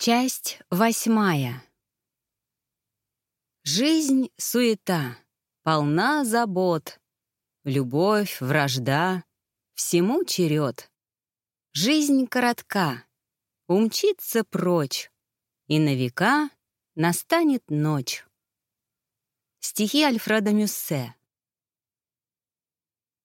Часть восьмая. Жизнь — суета, полна забот. Любовь, вражда, всему черед. Жизнь коротка, умчится прочь, и на века настанет ночь. Стихи Альфреда Мюссе.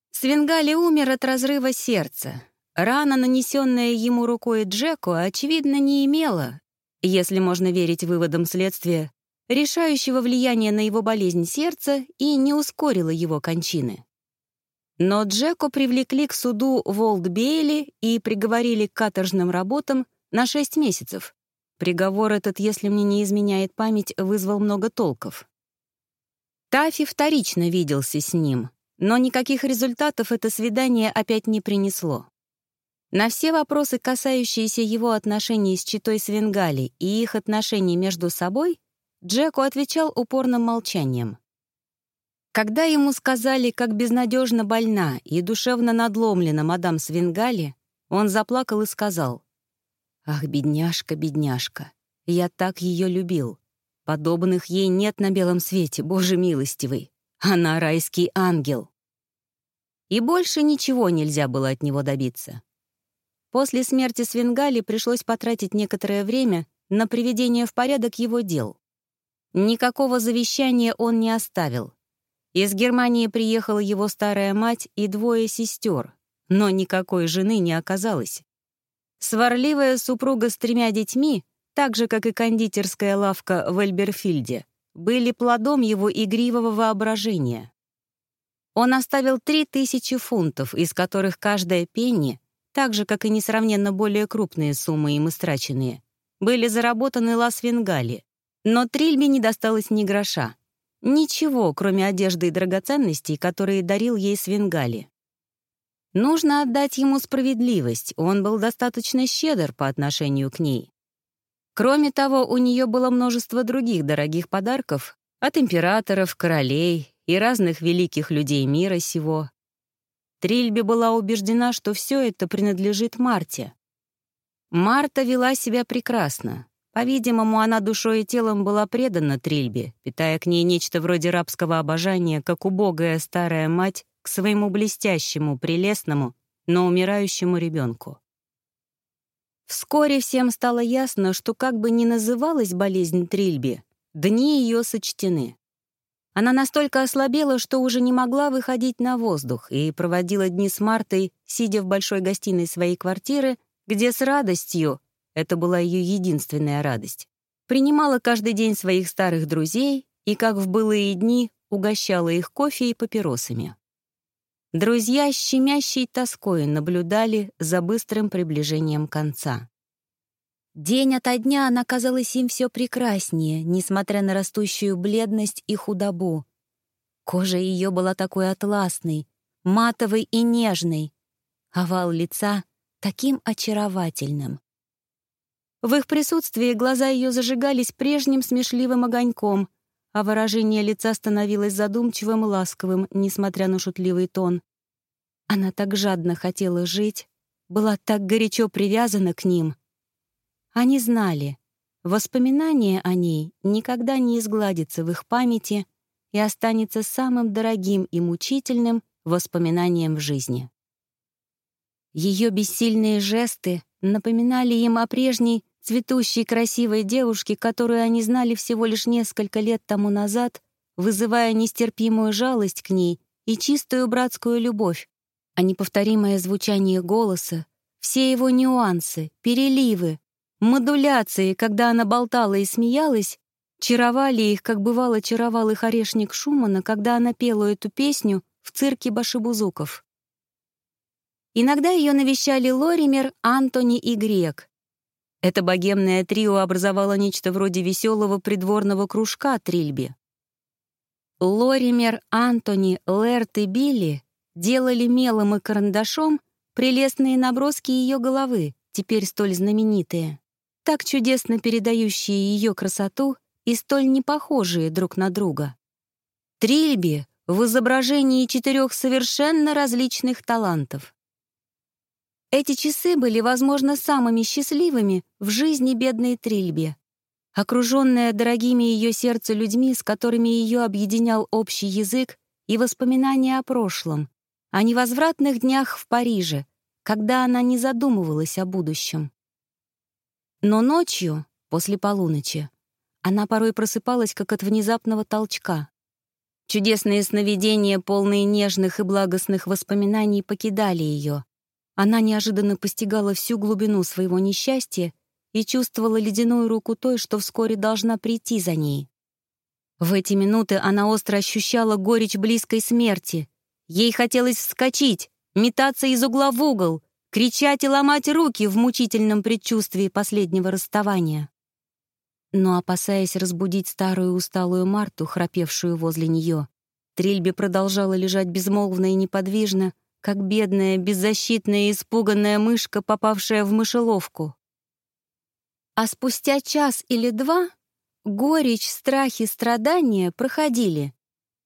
Свенгали умер от разрыва сердца. Рана, нанесенная ему рукой Джеку, очевидно, не имела, если можно верить выводам следствия, решающего влияния на его болезнь сердца и не ускорило его кончины. Но Джеку привлекли к суду Волт Бейли и приговорили к каторжным работам на 6 месяцев. Приговор этот, если мне не изменяет память, вызвал много толков. Тафи вторично виделся с ним, но никаких результатов это свидание опять не принесло. На все вопросы, касающиеся его отношений с читой Свенгали и их отношений между собой, Джеку отвечал упорным молчанием. Когда ему сказали, как безнадежно больна и душевно надломлена мадам Свенгали, он заплакал и сказал, «Ах, бедняжка, бедняжка, я так ее любил. Подобных ей нет на белом свете, Боже милостивый. Она райский ангел». И больше ничего нельзя было от него добиться. После смерти Свенгали пришлось потратить некоторое время на приведение в порядок его дел. Никакого завещания он не оставил. Из Германии приехала его старая мать и двое сестер, но никакой жены не оказалось. Сварливая супруга с тремя детьми, так же, как и кондитерская лавка в Эльберфильде, были плодом его игривого воображения. Он оставил три тысячи фунтов, из которых каждая пенни так же, как и несравненно более крупные суммы им истраченные, были заработаны Лас-Венгали, но Трильбе не досталось ни гроша. Ничего, кроме одежды и драгоценностей, которые дарил ей Свенгали. Нужно отдать ему справедливость, он был достаточно щедр по отношению к ней. Кроме того, у нее было множество других дорогих подарков от императоров, королей и разных великих людей мира сего, Трильби была убеждена, что все это принадлежит Марте. Марта вела себя прекрасно. По-видимому, она душой и телом была предана Трильбе, питая к ней нечто вроде рабского обожания, как убогая старая мать к своему блестящему, прелестному, но умирающему ребенку. Вскоре всем стало ясно, что как бы ни называлась болезнь Трильби, дни ее сочтены. Она настолько ослабела, что уже не могла выходить на воздух и проводила дни с Мартой, сидя в большой гостиной своей квартиры, где с радостью, это была ее единственная радость, принимала каждый день своих старых друзей и, как в былые дни, угощала их кофе и папиросами. Друзья щемящей тоской наблюдали за быстрым приближением конца. День ото дня она казалась им все прекраснее, несмотря на растущую бледность и худобу. Кожа ее была такой атласной, матовой и нежной, овал лица таким очаровательным. В их присутствии глаза ее зажигались прежним смешливым огоньком, а выражение лица становилось задумчивым и ласковым, несмотря на шутливый тон. Она так жадно хотела жить, была так горячо привязана к ним — они знали, воспоминание о ней никогда не изгладится в их памяти и останется самым дорогим и мучительным воспоминанием в жизни. Ее бессильные жесты напоминали им о прежней цветущей красивой девушке, которую они знали всего лишь несколько лет тому назад, вызывая нестерпимую жалость к ней и чистую братскую любовь, а неповторимое звучание голоса, все его нюансы, переливы, Модуляции, когда она болтала и смеялась, чаровали их, как бывало чаровал их орешник Шумана, когда она пела эту песню в цирке башибузуков. Иногда ее навещали Лоример, Антони и Грек. Это богемное трио образовало нечто вроде веселого придворного кружка Трильби. Лоример, Антони, Лерт и Билли делали мелом и карандашом прелестные наброски ее головы, теперь столь знаменитые так чудесно передающие ее красоту и столь непохожие друг на друга. Трильби в изображении четырех совершенно различных талантов. Эти часы были, возможно, самыми счастливыми в жизни бедной Трильби. Окруженная дорогими ее сердцу людьми, с которыми ее объединял общий язык и воспоминания о прошлом, о невозвратных днях в Париже, когда она не задумывалась о будущем. Но ночью, после полуночи, она порой просыпалась как от внезапного толчка. Чудесные сновидения, полные нежных и благостных воспоминаний, покидали ее, она неожиданно постигала всю глубину своего несчастья и чувствовала ледяную руку той, что вскоре должна прийти за ней. В эти минуты она остро ощущала горечь близкой смерти. Ей хотелось вскочить, метаться из угла в угол, кричать и ломать руки в мучительном предчувствии последнего расставания. Но, опасаясь разбудить старую усталую Марту, храпевшую возле нее, Трильби продолжала лежать безмолвно и неподвижно, как бедная, беззащитная и испуганная мышка, попавшая в мышеловку. А спустя час или два горечь, страх и страдания проходили.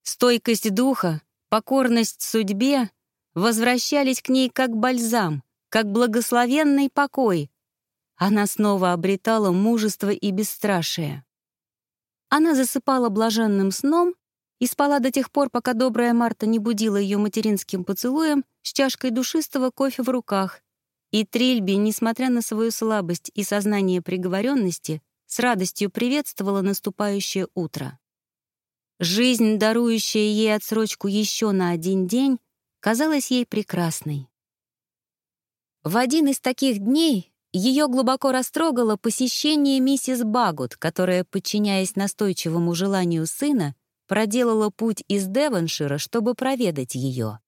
Стойкость духа, покорность судьбе возвращались к ней как бальзам, как благословенный покой. Она снова обретала мужество и бесстрашие. Она засыпала блаженным сном и спала до тех пор, пока добрая Марта не будила ее материнским поцелуем с чашкой душистого кофе в руках. И Трильби, несмотря на свою слабость и сознание приговоренности, с радостью приветствовала наступающее утро. Жизнь, дарующая ей отсрочку еще на один день, казалась ей прекрасной. В один из таких дней ее глубоко растрогало посещение миссис Багут, которая, подчиняясь настойчивому желанию сына, проделала путь из Девоншира, чтобы проведать ее.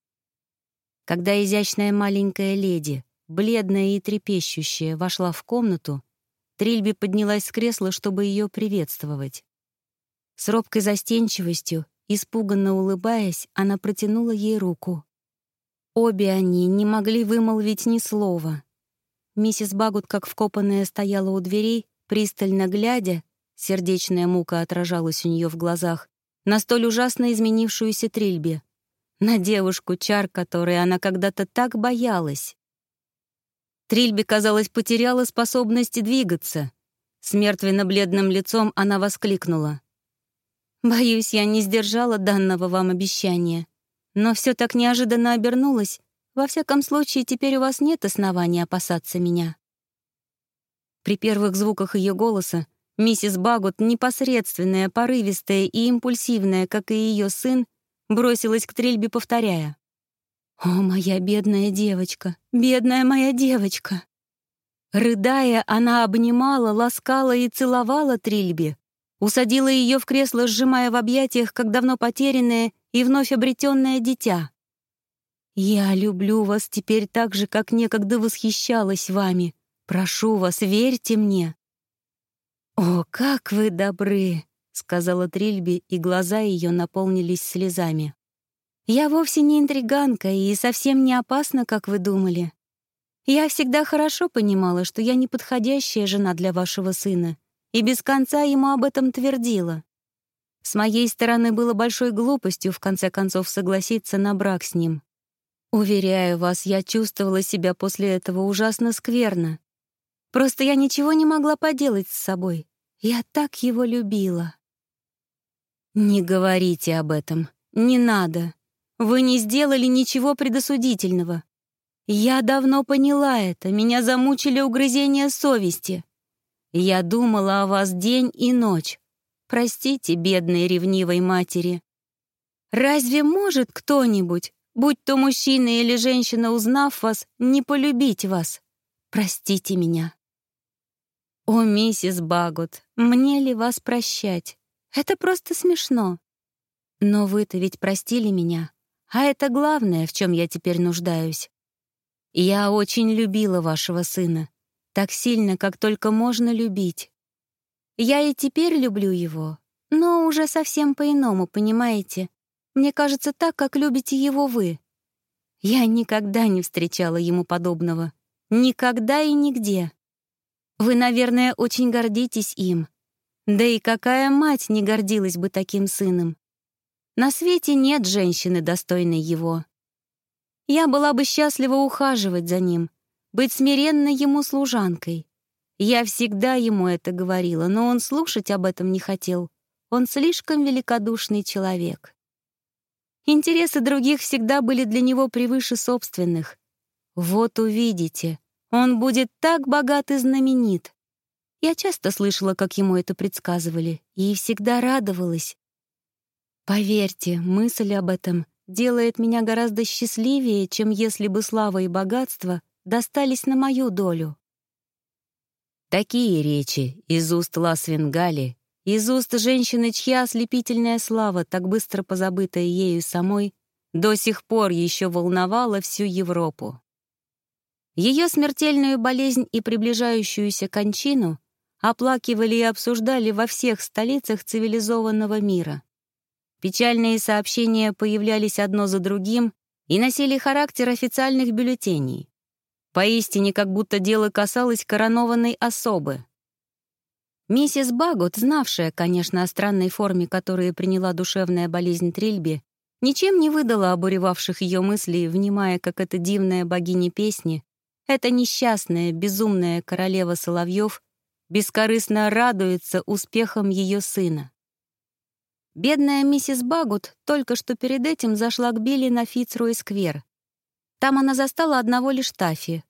Когда изящная маленькая леди, бледная и трепещущая, вошла в комнату, Трильби поднялась с кресла, чтобы ее приветствовать. С робкой застенчивостью, испуганно улыбаясь, она протянула ей руку. Обе они не могли вымолвить ни слова. Миссис Багут, как вкопанная, стояла у дверей, пристально глядя, сердечная мука отражалась у нее в глазах, на столь ужасно изменившуюся Трильбе, на девушку, чар которой она когда-то так боялась. Трильбе, казалось, потеряла способность двигаться. С мертвенно-бледным лицом она воскликнула. «Боюсь, я не сдержала данного вам обещания. Но все так неожиданно обернулось. Во всяком случае, теперь у вас нет оснований опасаться меня». При первых звуках ее голоса Миссис Багут, непосредственная, порывистая и импульсивная, как и ее сын, бросилась к трельбе, повторяя. «О, моя бедная девочка, бедная моя девочка!» Рыдая, она обнимала, ласкала и целовала Трильби, усадила ее в кресло, сжимая в объятиях, как давно потерянное и вновь обретенное дитя. «Я люблю вас теперь так же, как некогда восхищалась вами. Прошу вас, верьте мне. «О, как вы добры!» — сказала Трильби, и глаза ее наполнились слезами. «Я вовсе не интриганка и совсем не опасна, как вы думали. Я всегда хорошо понимала, что я неподходящая жена для вашего сына, и без конца ему об этом твердила. С моей стороны было большой глупостью в конце концов согласиться на брак с ним. Уверяю вас, я чувствовала себя после этого ужасно скверно. Просто я ничего не могла поделать с собой. Я так его любила. Не говорите об этом. Не надо. Вы не сделали ничего предосудительного. Я давно поняла это, меня замучили угрызения совести. Я думала о вас день и ночь. Простите, бедной ревнивой матери. Разве может кто-нибудь, будь то мужчина или женщина, узнав вас, не полюбить вас? Простите меня. «О, миссис Багут, мне ли вас прощать? Это просто смешно. Но вы-то ведь простили меня, а это главное, в чем я теперь нуждаюсь. Я очень любила вашего сына, так сильно, как только можно любить. Я и теперь люблю его, но уже совсем по-иному, понимаете? Мне кажется, так, как любите его вы. Я никогда не встречала ему подобного. Никогда и нигде. Вы, наверное, очень гордитесь им. Да и какая мать не гордилась бы таким сыном? На свете нет женщины, достойной его. Я была бы счастлива ухаживать за ним, быть смиренно ему служанкой. Я всегда ему это говорила, но он слушать об этом не хотел. Он слишком великодушный человек. Интересы других всегда были для него превыше собственных. Вот увидите, он будет так богат и знаменит. Я часто слышала, как ему это предсказывали, и всегда радовалась. Поверьте, мысль об этом делает меня гораздо счастливее, чем если бы слава и богатство достались на мою долю. Такие речи из уст Ласвенгали, из уст женщины, чья ослепительная слава, так быстро позабытая ею самой, до сих пор еще волновала всю Европу. Ее смертельную болезнь и приближающуюся кончину оплакивали и обсуждали во всех столицах цивилизованного мира. Печальные сообщения появлялись одно за другим и носили характер официальных бюллетеней. Поистине, как будто дело касалось коронованной особы. Миссис Багут, знавшая, конечно, о странной форме, которую приняла душевная болезнь Трильби, ничем не выдала обуревавших ее мыслей, внимая, как эта дивная богиня песни, эта несчастная, безумная королева Соловьев бескорыстно радуется успехам ее сына. Бедная миссис Багут только что перед этим зашла к Билли на Фицруи-сквер. Там она застала одного лишь Тафи.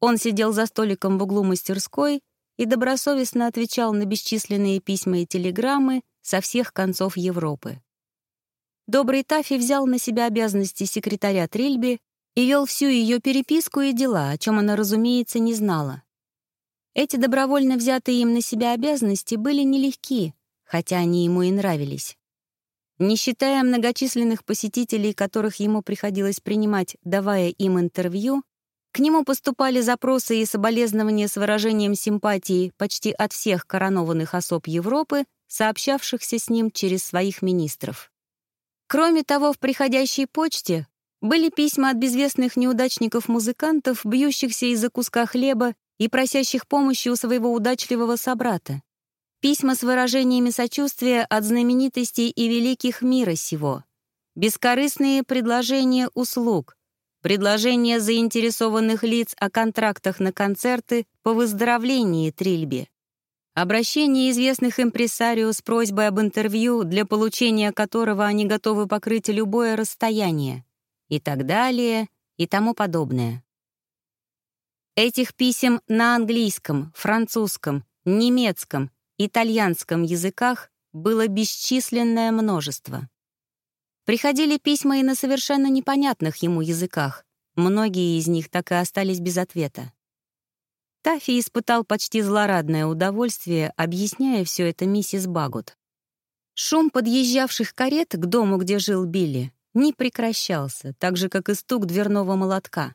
Он сидел за столиком в углу мастерской и добросовестно отвечал на бесчисленные письма и телеграммы со всех концов Европы. Добрый Тафи взял на себя обязанности секретаря Трильби и вел всю ее переписку и дела, о чем она, разумеется, не знала. Эти добровольно взятые им на себя обязанности были нелегки, хотя они ему и нравились. Не считая многочисленных посетителей, которых ему приходилось принимать, давая им интервью, к нему поступали запросы и соболезнования с выражением симпатии почти от всех коронованных особ Европы, сообщавшихся с ним через своих министров. Кроме того, в приходящей почте были письма от безвестных неудачников-музыкантов, бьющихся из-за куска хлеба и просящих помощи у своего удачливого собрата. Письма с выражениями сочувствия от знаменитостей и великих мира сего. Бескорыстные предложения услуг. Предложения заинтересованных лиц о контрактах на концерты по выздоровлении Трильби. Обращение известных импресарио с просьбой об интервью, для получения которого они готовы покрыть любое расстояние. И так далее, и тому подобное. Этих писем на английском, французском, немецком, итальянском языках было бесчисленное множество. Приходили письма и на совершенно непонятных ему языках. Многие из них так и остались без ответа. Таффи испытал почти злорадное удовольствие, объясняя все это миссис Багут. Шум подъезжавших карет к дому, где жил Билли, не прекращался, так же, как и стук дверного молотка.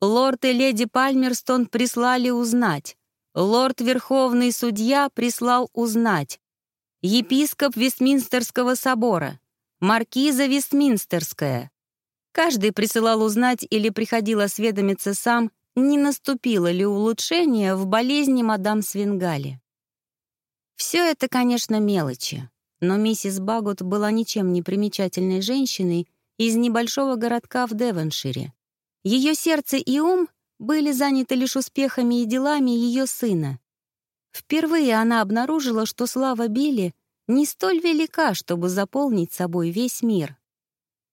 Лорд и леди Пальмерстон прислали узнать. Лорд Верховный Судья прислал узнать. Епископ Вестминстерского собора. Маркиза Вестминстерская. Каждый присылал узнать или приходил осведомиться сам, не наступило ли улучшение в болезни мадам Свингали. Все это, конечно, мелочи, но миссис Багут была ничем не примечательной женщиной из небольшого городка в Девоншире. Ее сердце и ум были заняты лишь успехами и делами ее сына. Впервые она обнаружила, что слава Билли не столь велика, чтобы заполнить собой весь мир.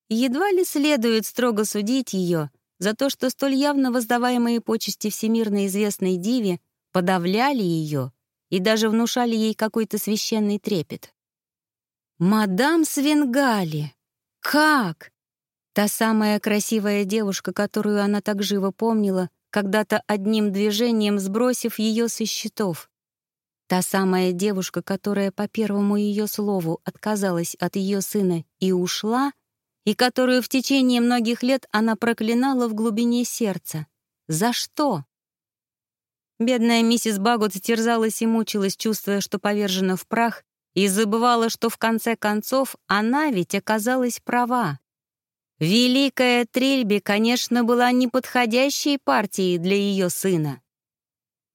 Едва ли следует строго судить ее за то, что столь явно воздаваемые почести всемирно известной диве подавляли ее и даже внушали ей какой-то священный трепет. «Мадам Свенгали! Как? Та самая красивая девушка, которую она так живо помнила, когда-то одним движением сбросив ее со счетов. Та самая девушка, которая по первому ее слову отказалась от ее сына и ушла, и которую в течение многих лет она проклинала в глубине сердца. За что? Бедная миссис Багут терзалась и мучилась, чувствуя, что повержена в прах, и забывала, что в конце концов она ведь оказалась права. Великая Трильби, конечно, была неподходящей партией для ее сына.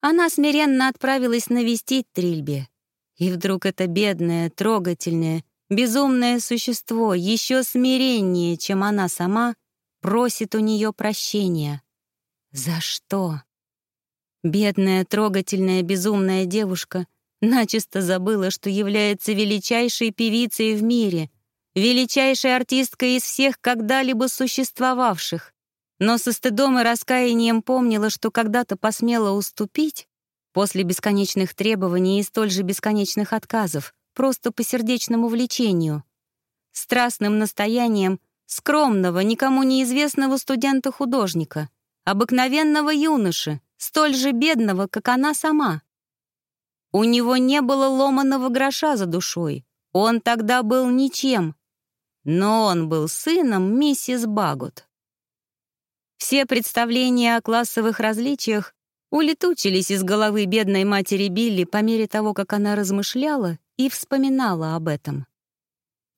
Она смиренно отправилась навестить Трильби. И вдруг это бедное, трогательное, безумное существо, еще смиреннее, чем она сама, просит у нее прощения. За что? Бедная, трогательная, безумная девушка начисто забыла, что является величайшей певицей в мире, величайшей артисткой из всех когда-либо существовавших, но со стыдом и раскаянием помнила, что когда-то посмела уступить после бесконечных требований и столь же бесконечных отказов, просто по сердечному влечению, страстным настоянием скромного, никому неизвестного студента-художника, обыкновенного юноши, столь же бедного, как она сама. У него не было ломаного гроша за душой, он тогда был ничем, но он был сыном миссис Багут. Все представления о классовых различиях улетучились из головы бедной матери Билли по мере того, как она размышляла и вспоминала об этом.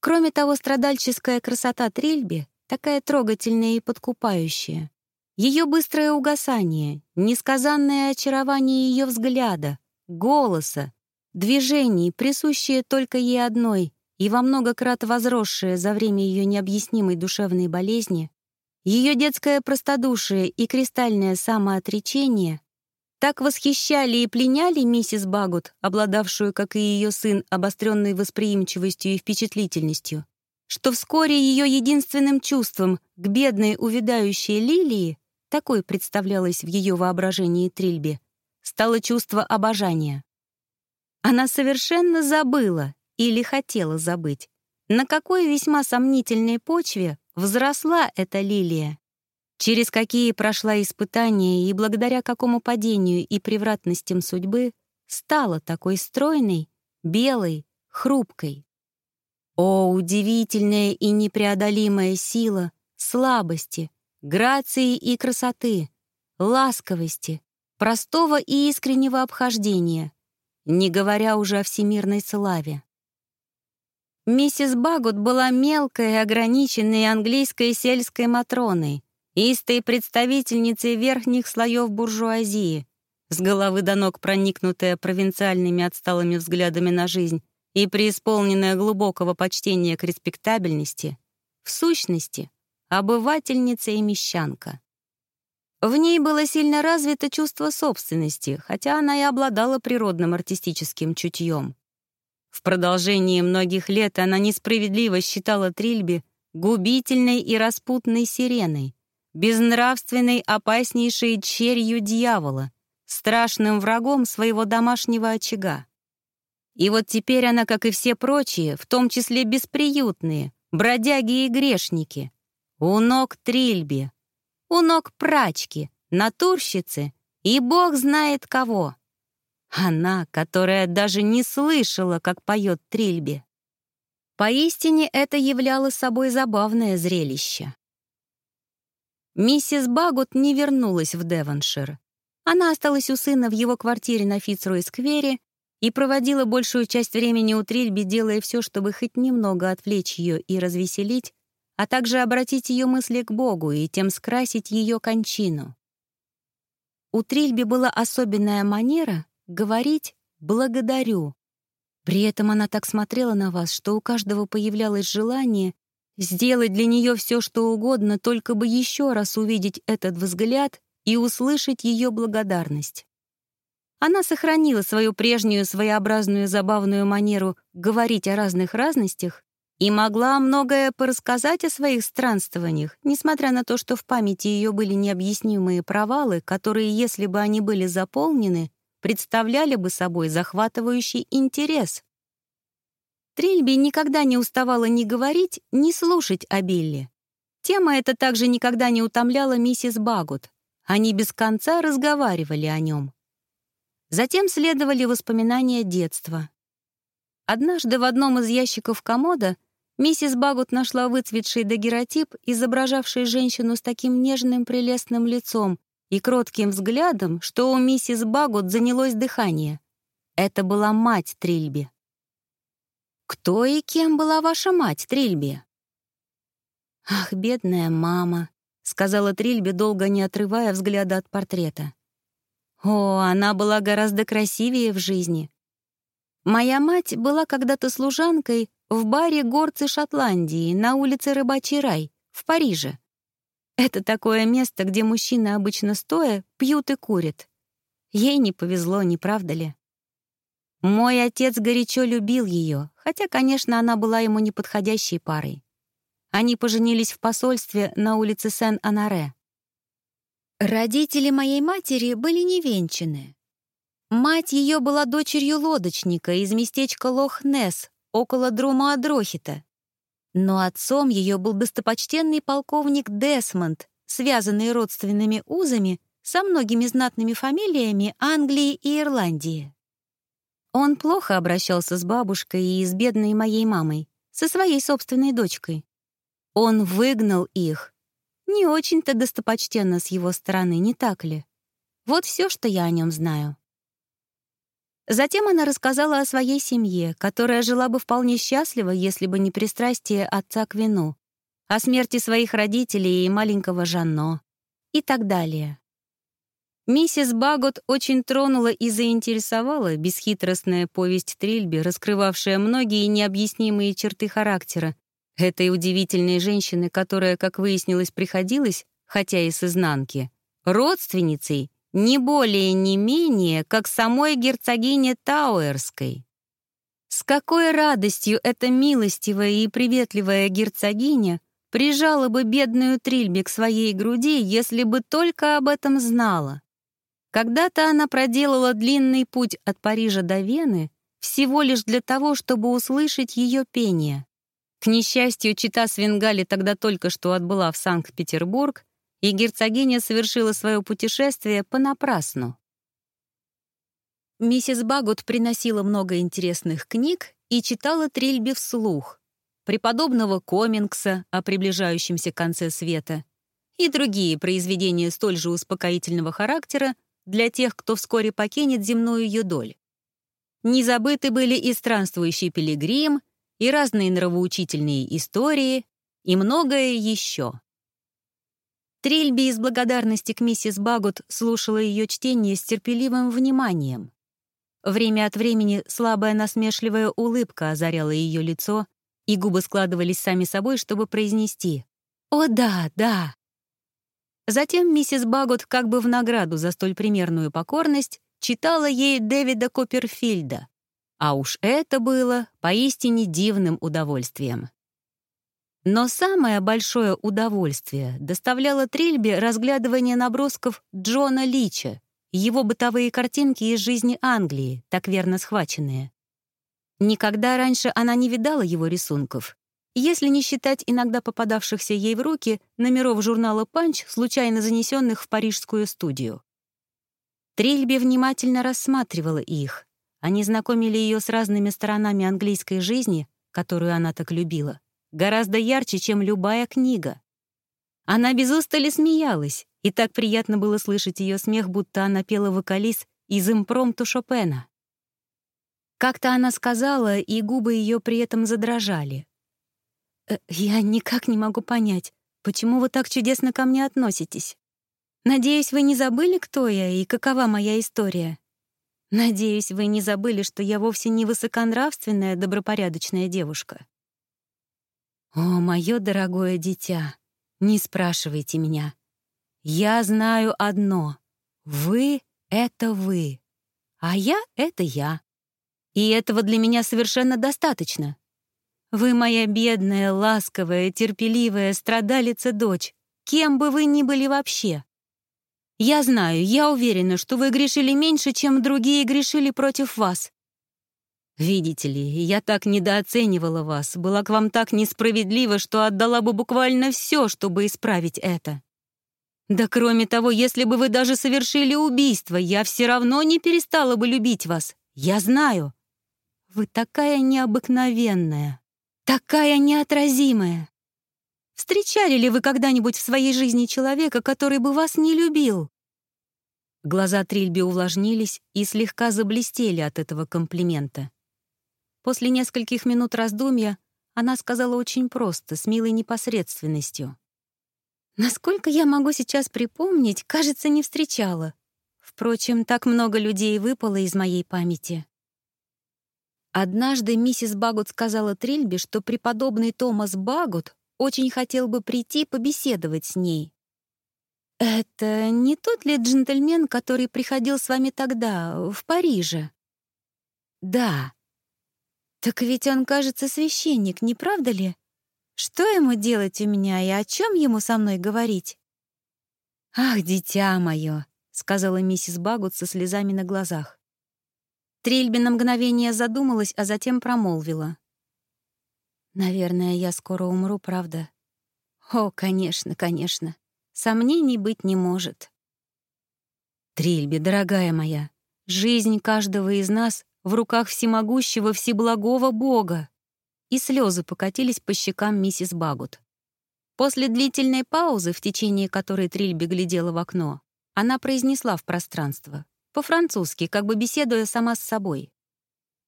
Кроме того, страдальческая красота Трильби, такая трогательная и подкупающая, ее быстрое угасание, несказанное очарование ее взгляда, голоса, движений, присущие только ей одной и во много крат возросшее за время ее необъяснимой душевной болезни, ее детское простодушие и кристальное самоотречение так восхищали и пленяли миссис Багут, обладавшую, как и ее сын, обостренной восприимчивостью и впечатлительностью, что вскоре ее единственным чувством к бедной увядающей лилии, такой представлялось в ее воображении Трильбе, стало чувство обожания. Она совершенно забыла или хотела забыть, на какой весьма сомнительной почве взросла эта лилия. Через какие прошла испытания и благодаря какому падению и превратностям судьбы стала такой стройной, белой, хрупкой. О, удивительная и непреодолимая сила слабости, грации и красоты, ласковости, простого и искреннего обхождения, не говоря уже о всемирной славе. Миссис Багут была мелкой, ограниченной английской сельской матроной, истой представительницей верхних слоев буржуазии, с головы до ног проникнутая провинциальными отсталыми взглядами на жизнь и преисполненная глубокого почтения к респектабельности, в сущности, обывательница и мещанка. В ней было сильно развито чувство собственности, хотя она и обладала природным артистическим чутьем. В продолжении многих лет она несправедливо считала Трильби губительной и распутной сиреной, безнравственной, опаснейшей черью дьявола, страшным врагом своего домашнего очага. И вот теперь она, как и все прочие, в том числе бесприютные, бродяги и грешники, у ног Трильби, у ног прачки, натурщицы и бог знает кого. Она, которая даже не слышала, как поет Трильби. Поистине это являло собой забавное зрелище. Миссис Багут не вернулась в Девоншир. Она осталась у сына в его квартире на Фицрой-сквере и проводила большую часть времени у Трильби, делая все, чтобы хоть немного отвлечь ее и развеселить, а также обратить ее мысли к Богу и тем скрасить ее кончину. У Трильби была особенная манера говорить «благодарю». При этом она так смотрела на вас, что у каждого появлялось желание сделать для нее все, что угодно, только бы еще раз увидеть этот взгляд и услышать ее благодарность. Она сохранила свою прежнюю своеобразную забавную манеру говорить о разных разностях и могла многое порассказать о своих странствованиях, несмотря на то, что в памяти ее были необъяснимые провалы, которые, если бы они были заполнены, представляли бы собой захватывающий интерес. Трильби никогда не уставала ни говорить, ни слушать о Билли. Тема эта также никогда не утомляла миссис Багут. Они без конца разговаривали о нем. Затем следовали воспоминания детства. Однажды в одном из ящиков комода миссис Багут нашла выцветший дагеротип, изображавший женщину с таким нежным прелестным лицом, и кротким взглядом, что у миссис Багут занялось дыхание. Это была мать Трильби. «Кто и кем была ваша мать, Трильби?» «Ах, бедная мама», — сказала Трильби, долго не отрывая взгляда от портрета. «О, она была гораздо красивее в жизни. Моя мать была когда-то служанкой в баре «Горцы Шотландии» на улице Рыбачий рай в Париже. Это такое место, где мужчины обычно стоя пьют и курят. Ей не повезло, не правда ли? Мой отец горячо любил ее, хотя, конечно, она была ему неподходящей парой. Они поженились в посольстве на улице Сен-Анаре. Родители моей матери были невенчаны. Мать ее была дочерью лодочника из местечка Лох-Несс, около Друма-Адрохита. Но отцом ее был достопочтенный полковник Десмонд, связанный родственными узами со многими знатными фамилиями Англии и Ирландии. Он плохо обращался с бабушкой и с бедной моей мамой, со своей собственной дочкой. Он выгнал их. Не очень-то достопочтенно с его стороны, не так ли? Вот все, что я о нем знаю. Затем она рассказала о своей семье, которая жила бы вполне счастливо, если бы не пристрастие отца к вину, о смерти своих родителей и маленького Жанно и так далее. Миссис Багот очень тронула и заинтересовала бесхитростная повесть Трильби, раскрывавшая многие необъяснимые черты характера этой удивительной женщины, которая, как выяснилось, приходилась, хотя и с изнанки, родственницей не более, не менее, как самой герцогине Тауэрской. С какой радостью эта милостивая и приветливая герцогиня прижала бы бедную Трильби к своей груди, если бы только об этом знала. Когда-то она проделала длинный путь от Парижа до Вены всего лишь для того, чтобы услышать ее пение. К несчастью, чита Свенгали тогда только что отбыла в Санкт-Петербург, и герцогиня совершила свое путешествие понапрасну. Миссис Багут приносила много интересных книг и читала Трильби вслух, преподобного Комингса о приближающемся конце света и другие произведения столь же успокоительного характера для тех, кто вскоре покинет земную ее доль. Не забыты были и странствующий пилигрим, и разные нравоучительные истории, и многое еще. Трильби из благодарности к миссис Багут слушала ее чтение с терпеливым вниманием. Время от времени слабая насмешливая улыбка озаряла ее лицо, и губы складывались сами собой, чтобы произнести «О да, да». Затем миссис Багут, как бы в награду за столь примерную покорность, читала ей Дэвида Копперфильда. А уж это было поистине дивным удовольствием. Но самое большое удовольствие доставляло Трильбе разглядывание набросков Джона Лича, его бытовые картинки из жизни Англии, так верно схваченные. Никогда раньше она не видала его рисунков, если не считать иногда попадавшихся ей в руки номеров журнала «Панч», случайно занесенных в парижскую студию. Трильби внимательно рассматривала их. Они знакомили ее с разными сторонами английской жизни, которую она так любила гораздо ярче, чем любая книга. Она без устали смеялась, и так приятно было слышать ее смех, будто она пела вокалист из импромту Шопена. Как-то она сказала, и губы ее при этом задрожали. «Э, «Я никак не могу понять, почему вы так чудесно ко мне относитесь. Надеюсь, вы не забыли, кто я и какова моя история. Надеюсь, вы не забыли, что я вовсе не высоконравственная, добропорядочная девушка. «О, мое дорогое дитя, не спрашивайте меня. Я знаю одно. Вы — это вы, а я — это я. И этого для меня совершенно достаточно. Вы моя бедная, ласковая, терпеливая страдалица-дочь, кем бы вы ни были вообще. Я знаю, я уверена, что вы грешили меньше, чем другие грешили против вас. Видите ли, я так недооценивала вас, была к вам так несправедлива, что отдала бы буквально все, чтобы исправить это. Да кроме того, если бы вы даже совершили убийство, я все равно не перестала бы любить вас. Я знаю. Вы такая необыкновенная, такая неотразимая. Встречали ли вы когда-нибудь в своей жизни человека, который бы вас не любил? Глаза Трильби увлажнились и слегка заблестели от этого комплимента. После нескольких минут раздумья она сказала очень просто, с милой непосредственностью. «Насколько я могу сейчас припомнить, кажется, не встречала. Впрочем, так много людей выпало из моей памяти». Однажды миссис Багут сказала Трильбе, что преподобный Томас Багут очень хотел бы прийти побеседовать с ней, «Это не тот ли джентльмен, который приходил с вами тогда, в Париже?» «Да». «Так ведь он, кажется, священник, не правда ли? Что ему делать у меня и о чем ему со мной говорить?» «Ах, дитя мое!» — сказала миссис Багут со слезами на глазах. Трильби на мгновение задумалась, а затем промолвила. «Наверное, я скоро умру, правда?» «О, конечно, конечно. Сомнений быть не может». «Трильби, дорогая моя, жизнь каждого из нас в руках всемогущего всеблагого Бога!» И слезы покатились по щекам миссис Багут. После длительной паузы, в течение которой Трильби глядела в окно, она произнесла в пространство, по-французски, как бы беседуя сама с собой.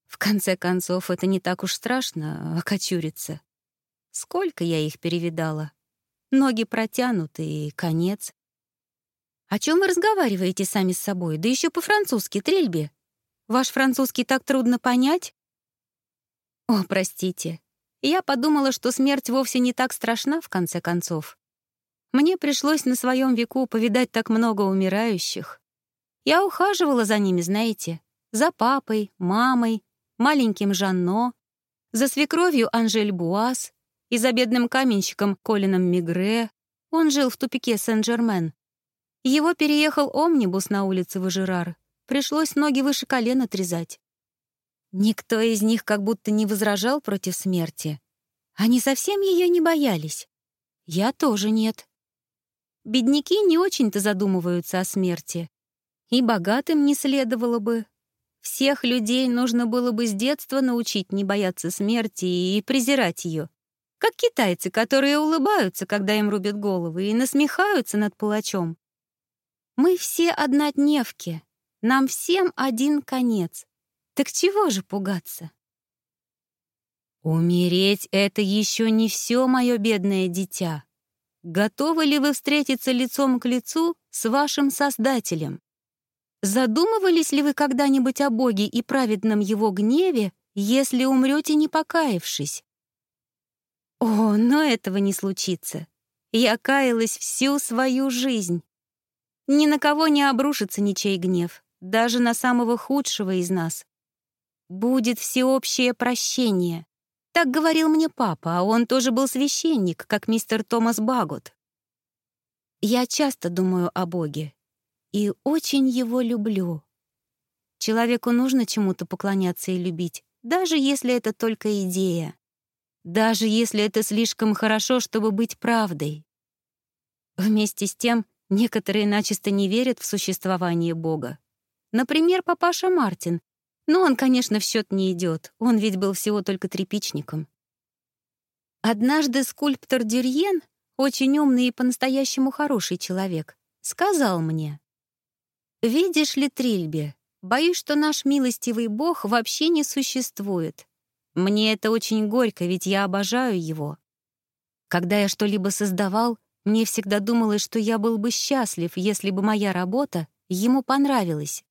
В конце концов, это не так уж страшно, окочуриться. Сколько я их перевидала. Ноги протянуты, и конец. О чем вы разговариваете сами с собой? Да еще по-французски, Трильби. Ваш французский так трудно понять? О, простите, я подумала, что смерть вовсе не так страшна, в конце концов. Мне пришлось на своем веку повидать так много умирающих. Я ухаживала за ними, знаете, за папой, мамой, маленьким Жанно, за свекровью Анжель Буас и за бедным каменщиком Колином Мигре. Он жил в тупике Сен-Жермен. Его переехал омнибус на улице Важерар. Пришлось ноги выше колен отрезать. Никто из них как будто не возражал против смерти. Они совсем ее не боялись. Я тоже нет. Бедняки не очень-то задумываются о смерти. И богатым не следовало бы. Всех людей нужно было бы с детства научить не бояться смерти и презирать ее. Как китайцы, которые улыбаются, когда им рубят головы, и насмехаются над палачом. Мы все однодневки. Нам всем один конец. Так чего же пугаться? Умереть — это еще не все, мое бедное дитя. Готовы ли вы встретиться лицом к лицу с вашим Создателем? Задумывались ли вы когда-нибудь о Боге и праведном Его гневе, если умрете не покаявшись? О, но этого не случится. Я каялась всю свою жизнь. Ни на кого не обрушится ничей гнев, даже на самого худшего из нас. Будет всеобщее прощение. Так говорил мне папа, а он тоже был священник, как мистер Томас Багот. Я часто думаю о Боге и очень его люблю. Человеку нужно чему-то поклоняться и любить, даже если это только идея. Даже если это слишком хорошо, чтобы быть правдой. Вместе с тем, некоторые начисто не верят в существование Бога. Например, папаша Мартин, но он, конечно, в счет не идет, он ведь был всего только тряпичником. Однажды скульптор Дюрьен, очень умный и по-настоящему хороший человек, сказал мне, «Видишь ли, Трильбе, боюсь, что наш милостивый бог вообще не существует. Мне это очень горько, ведь я обожаю его. Когда я что-либо создавал, мне всегда думалось, что я был бы счастлив, если бы моя работа ему понравилась.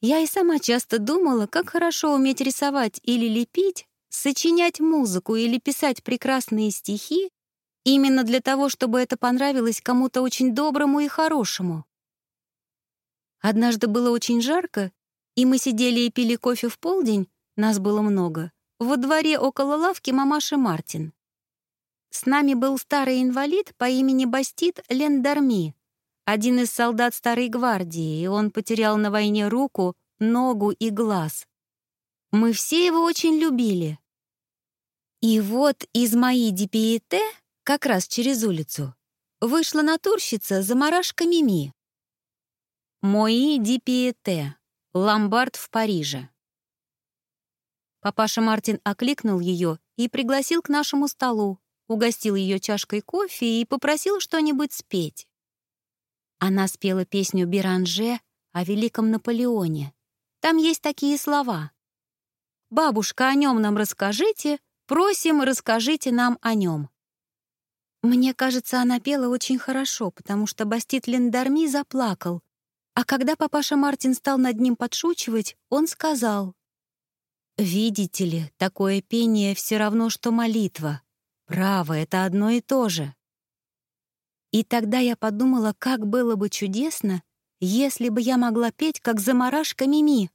Я и сама часто думала, как хорошо уметь рисовать или лепить, сочинять музыку или писать прекрасные стихи именно для того, чтобы это понравилось кому-то очень доброму и хорошему. Однажды было очень жарко, и мы сидели и пили кофе в полдень, нас было много, во дворе около лавки мамаши Мартин. С нами был старый инвалид по имени Бастит Лендарми, один из солдат Старой гвардии, и он потерял на войне руку, ногу и глаз. Мы все его очень любили. И вот из моей ДПИТ, как раз через улицу, вышла натурщица Замарашка Мими. Мои ДПИТ. Ломбард в Париже. Папаша Мартин окликнул ее и пригласил к нашему столу, угостил ее чашкой кофе и попросил что-нибудь спеть. Она спела песню Биранже о великом Наполеоне. Там есть такие слова. «Бабушка, о нем нам расскажите, просим, расскажите нам о нем». Мне кажется, она пела очень хорошо, потому что Бастит Лендарми заплакал. А когда папаша Мартин стал над ним подшучивать, он сказал, «Видите ли, такое пение все равно, что молитва. Право, это одно и то же». И тогда я подумала, как было бы чудесно, если бы я могла петь, как заморашка Мими.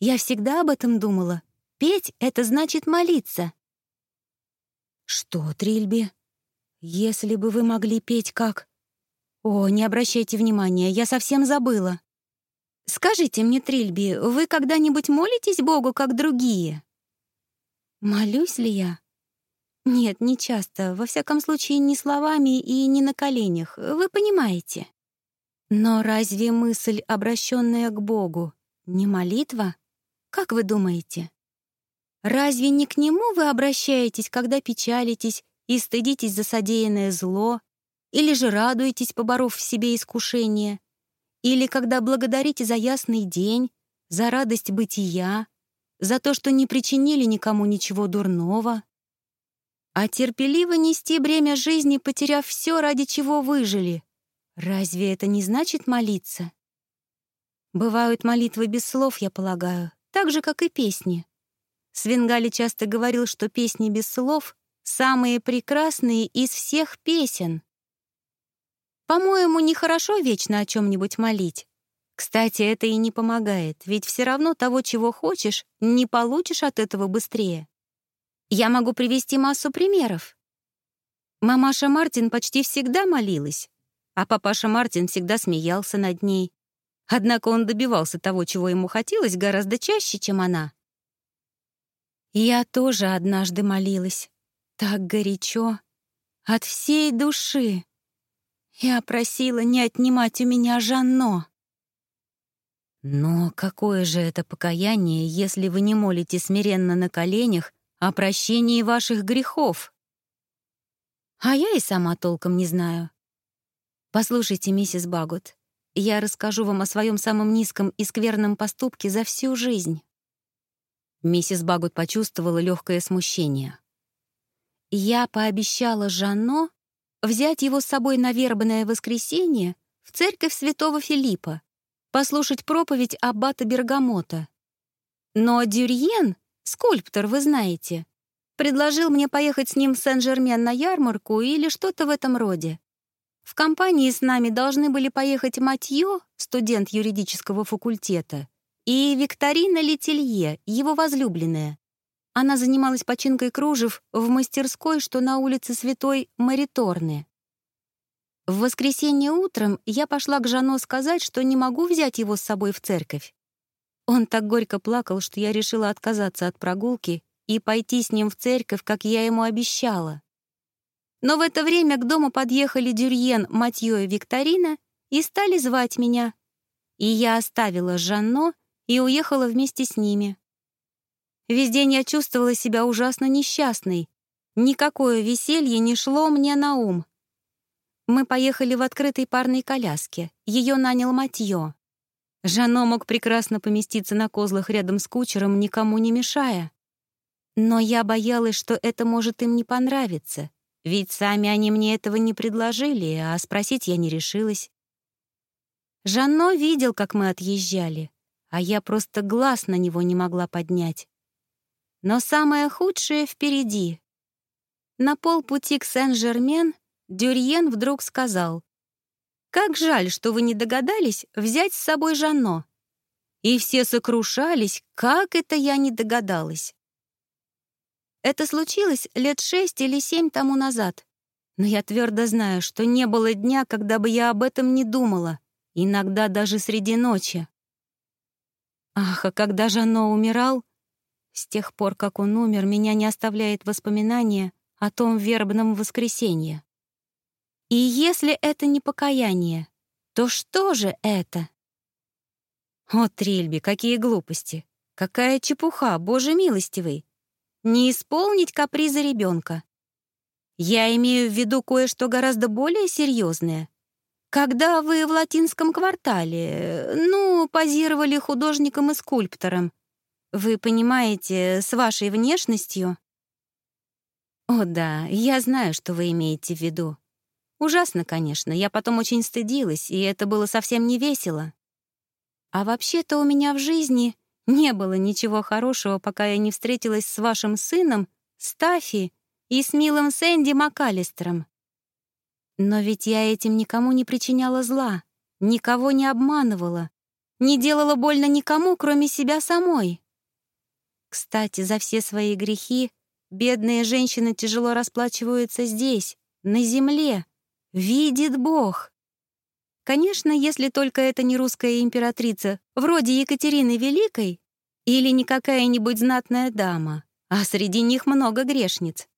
Я всегда об этом думала. Петь — это значит молиться. Что, Трильби? Если бы вы могли петь как... О, не обращайте внимания, я совсем забыла. Скажите мне, Трильби, вы когда-нибудь молитесь Богу, как другие? Молюсь ли я? Нет, не часто, во всяком случае, не словами и не на коленях, вы понимаете. Но разве мысль, обращенная к Богу, не молитва? Как вы думаете? Разве не к Нему вы обращаетесь, когда печалитесь и стыдитесь за содеянное зло, или же радуетесь, поборов в себе искушение, или когда благодарите за ясный день, за радость бытия, за то, что не причинили никому ничего дурного? А терпеливо нести бремя жизни, потеряв все, ради чего выжили. Разве это не значит молиться? Бывают молитвы без слов, я полагаю, так же, как и песни. Свенгали часто говорил, что песни без слов — самые прекрасные из всех песен. По-моему, нехорошо вечно о чем-нибудь молить. Кстати, это и не помогает, ведь все равно того, чего хочешь, не получишь от этого быстрее. Я могу привести массу примеров. Мамаша Мартин почти всегда молилась, а папаша Мартин всегда смеялся над ней. Однако он добивался того, чего ему хотелось, гораздо чаще, чем она. Я тоже однажды молилась. Так горячо, от всей души. Я просила не отнимать у меня Жанно. Но какое же это покаяние, если вы не молите смиренно на коленях о прощении ваших грехов? А я и сама толком не знаю. Послушайте, миссис Багут, я расскажу вам о своем самом низком и скверном поступке за всю жизнь. Миссис Багут почувствовала легкое смущение. Я пообещала Жанно взять его с собой на вербное воскресенье в церковь святого Филиппа, послушать проповедь аббата Бергамота. Но Дюрьен, скульптор, вы знаете, предложил мне поехать с ним в Сен-Жермен на ярмарку или что-то в этом роде. В компании с нами должны были поехать Матьё, студент юридического факультета, и Викторина Летелье, его возлюбленная. Она занималась починкой кружев в мастерской, что на улице Святой Мариторны. В воскресенье утром я пошла к Жано сказать, что не могу взять его с собой в церковь. Он так горько плакал, что я решила отказаться от прогулки и пойти с ним в церковь, как я ему обещала. Но в это время к дому подъехали Дюрьен, Матьё и Викторина и стали звать меня. И я оставила Жанно и уехала вместе с ними. Весь день я чувствовала себя ужасно несчастной. Никакое веселье не шло мне на ум. Мы поехали в открытой парной коляске. Ее нанял Матьё. Жано мог прекрасно поместиться на козлах рядом с кучером, никому не мешая. Но я боялась, что это может им не понравиться, ведь сами они мне этого не предложили, а спросить я не решилась. Жанно видел, как мы отъезжали а я просто глаз на него не могла поднять. Но самое худшее впереди. На полпути к Сен-Жермен Дюрьен вдруг сказал, «Как жаль, что вы не догадались взять с собой Жанно». И все сокрушались, как это я не догадалась. Это случилось лет шесть или семь тому назад. Но я твердо знаю, что не было дня, когда бы я об этом не думала, иногда даже среди ночи. Ах, а когда Жанно умирал, с тех пор, как он умер, меня не оставляет воспоминания о том вербном воскресенье. И если это не покаяние, то что же это? О, Трильби, какие глупости! Какая чепуха, боже милостивый! Не исполнить капризы ребенка. Я имею в виду кое-что гораздо более серьезное — когда вы в латинском квартале, ну, позировали художником и скульптором, вы понимаете, с вашей внешностью... О да, я знаю, что вы имеете в виду. Ужасно, конечно, я потом очень стыдилась, и это было совсем не весело. А вообще-то у меня в жизни не было ничего хорошего, пока я не встретилась с вашим сыном, Стафи, и с милым Сэнди МакАлистером. Но ведь я этим никому не причиняла зла, никого не обманывала, не делала больно никому, кроме себя самой. Кстати, за все свои грехи бедные женщины тяжело расплачиваются здесь, на земле. Видит Бог. Конечно, если только это не русская императрица, вроде Екатерины Великой, или не какая-нибудь знатная дама, а среди них много грешниц.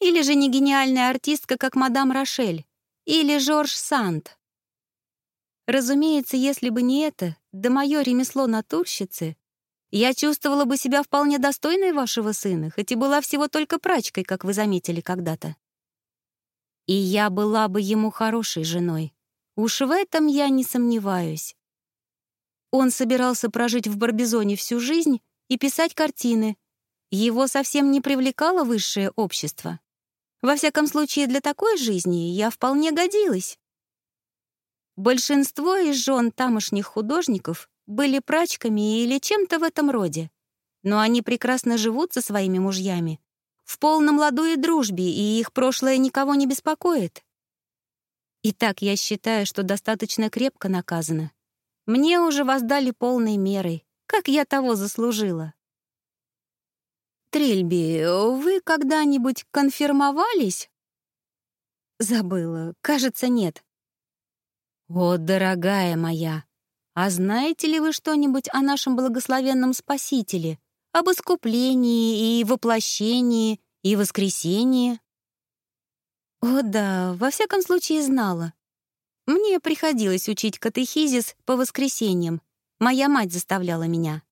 Или же не гениальная артистка, как мадам Рошель, или Жорж Санд. Разумеется, если бы не это, да мое ремесло натурщицы, я чувствовала бы себя вполне достойной вашего сына, хоть и была всего только прачкой, как вы заметили когда-то. И я была бы ему хорошей женой. Уж в этом я не сомневаюсь. Он собирался прожить в Барбизоне всю жизнь и писать картины. Его совсем не привлекало высшее общество. Во всяком случае, для такой жизни я вполне годилась. Большинство из жен тамошних художников были прачками или чем-то в этом роде. Но они прекрасно живут со своими мужьями, в полном ладу и дружбе, и их прошлое никого не беспокоит. Итак, я считаю, что достаточно крепко наказано. Мне уже воздали полной мерой, как я того заслужила. Трильби, вы когда-нибудь конфирмовались? Забыла, кажется, нет. О, дорогая моя, а знаете ли вы что-нибудь о нашем благословенном Спасителе, об искуплении и воплощении и воскресении? О да, во всяком случае знала. Мне приходилось учить катехизис по воскресеньям. Моя мать заставляла меня.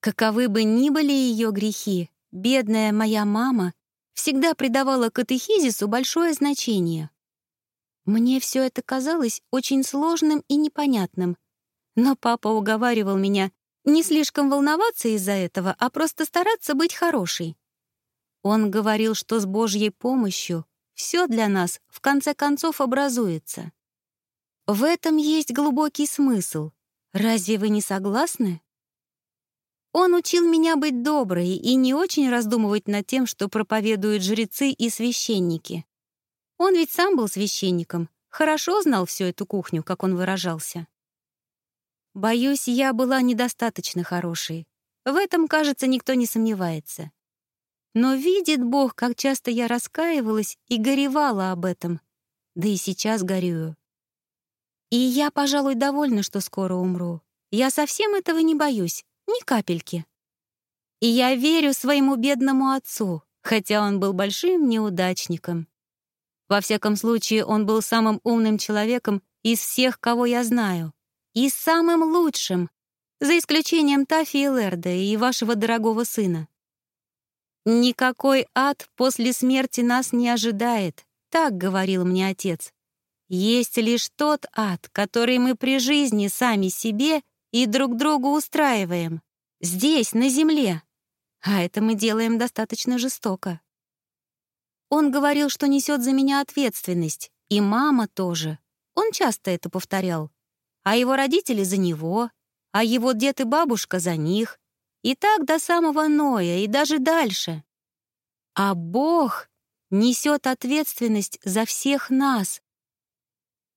Каковы бы ни были ее грехи, бедная моя мама всегда придавала катехизису большое значение. Мне все это казалось очень сложным и непонятным — но папа уговаривал меня не слишком волноваться из-за этого, а просто стараться быть хорошей. Он говорил, что с Божьей помощью все для нас в конце концов образуется. В этом есть глубокий смысл. Разве вы не согласны? Он учил меня быть доброй и не очень раздумывать над тем, что проповедуют жрецы и священники. Он ведь сам был священником, хорошо знал всю эту кухню, как он выражался. Боюсь, я была недостаточно хорошей. В этом, кажется, никто не сомневается. Но видит Бог, как часто я раскаивалась и горевала об этом. Да и сейчас горюю. И я, пожалуй, довольна, что скоро умру. Я совсем этого не боюсь, ни капельки. И я верю своему бедному отцу, хотя он был большим неудачником. Во всяком случае, он был самым умным человеком из всех, кого я знаю и самым лучшим, за исключением Тафи и Лерда и вашего дорогого сына. «Никакой ад после смерти нас не ожидает», — так говорил мне отец. «Есть лишь тот ад, который мы при жизни сами себе и друг другу устраиваем. Здесь, на земле. А это мы делаем достаточно жестоко». Он говорил, что несет за меня ответственность, и мама тоже. Он часто это повторял а его родители за него, а его дед и бабушка за них, и так до самого Ноя и даже дальше. А Бог несет ответственность за всех нас.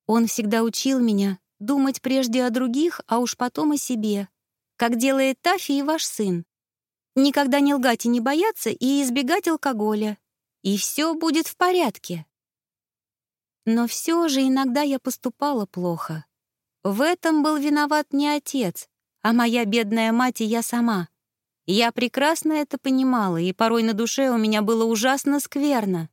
Он всегда учил меня думать прежде о других, а уж потом о себе, как делает Тафи и ваш сын. Никогда не лгать и не бояться и избегать алкоголя. И все будет в порядке. Но все же иногда я поступала плохо. В этом был виноват не отец, а моя бедная мать и я сама. Я прекрасно это понимала, и порой на душе у меня было ужасно скверно.